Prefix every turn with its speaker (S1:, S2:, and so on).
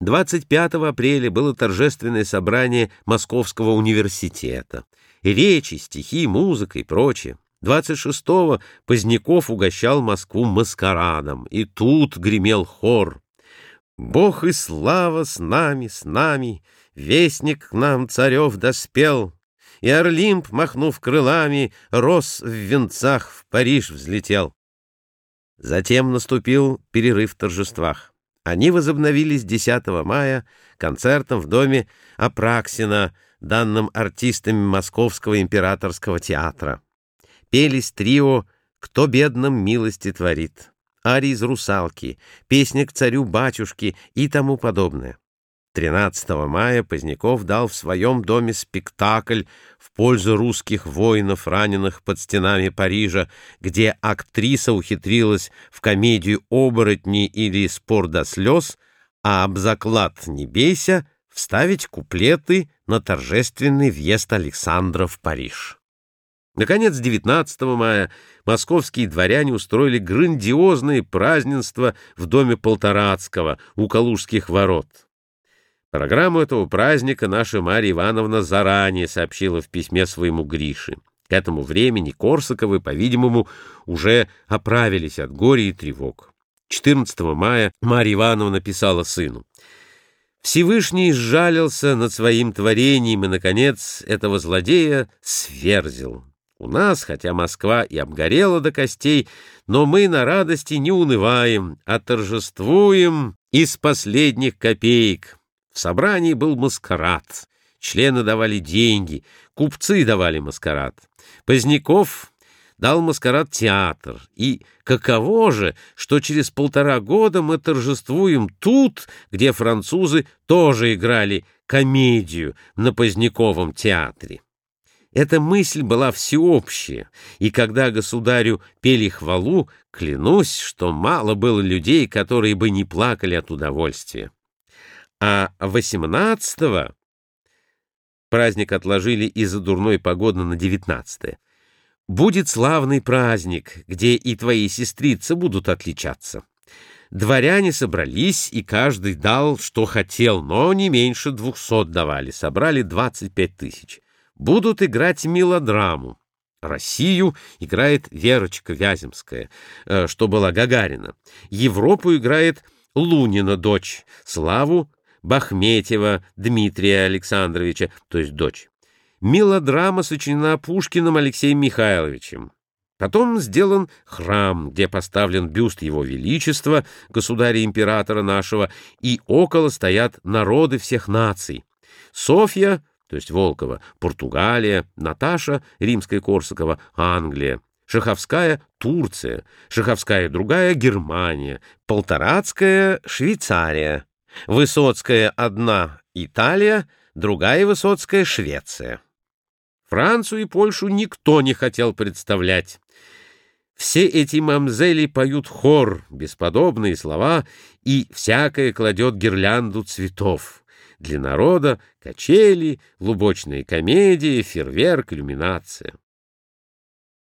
S1: 25 апреля было торжественное собрание Московского университета. Речи, стихи, музыка и прочее. 26-го Поздняков угощал Москву маскарадом, и тут гремел хор. «Бог и слава с нами, с нами, вестник к нам царев доспел, и Орлимп, махнув крылами, рос в венцах в Париж взлетел». Затем наступил перерыв в торжествах. Они возобновились 10 мая концертом в доме Апраксина, данным артистами Московского императорского театра. Пелись трио «Кто бедным милости творит», арии из «Русалки», песня к царю-батюшке и тому подобное. 13 мая Поздняков дал в своем доме спектакль в пользу русских воинов, раненых под стенами Парижа, где актриса ухитрилась в комедию «Оборотни» или «Спор до слез», а об заклад «Не бейся» вставить куплеты на торжественный въезд Александра в Париж. Наконец, 19 мая московские дворяне устроили грандиозное празднество в доме Полторацкого у Калужских ворот. Программу этого праздника наша Марья Ивановна заранее сообщила в письме своему Грише. К этому времени Корсаковы, по-видимому, уже оправились от горя и тревог. 14 мая Марья Ивановна писала сыну. Всевышний сжалился над своим творением и, наконец, этого злодея сверзил. У нас, хотя Москва и обгорела до костей, но мы на радости не унываем, а торжествуем из последних копеек, в собрании был маскарад. Члены давали деньги, купцы давали маскарад. Поздняков дал маскарад театр. И каково же, что через полтора года мы торжествуем тут, где французы тоже играли комедию на Поздняковом театре. Эта мысль была всеобщая, и когда государю пели хвалу, клянусь, что мало было людей, которые бы не плакали от удовольствия а 18-го праздник отложили из-за дурной погоды на 19-е. Будет славный праздник, где и твои сестрицы будут отличаться. Дворяне собрались, и каждый дал, что хотел, но не меньше двухсот давали, собрали 25 тысяч. Будут играть мелодраму. Россию играет Верочка Вяземская, э, что была Гагарина. Европу играет Лунина дочь, Славу Бахметьева Дмитрия Александровича, то есть дочь. Мелодрама сочинена Пушкиным Алексеем Михайловичем. Потом сделан храм, где поставлен бюст его величества, государя-императора нашего, и около стоят народы всех наций. Софья, то есть Волкова, Португалия, Наташа, Римская Корсакова, Англия. Шаховская — Турция, Шаховская другая — Германия, Полторацкая — Швейцария, Высоцкая одна Италия, другая Высоцкая Швеция. Францию и Польшу никто не хотел представлять. Все эти мамзели поют хор, бесподобные слова, и всякое кладет гирлянду цветов. Для народа — качели, лубочные комедии, фейерверк, иллюминация.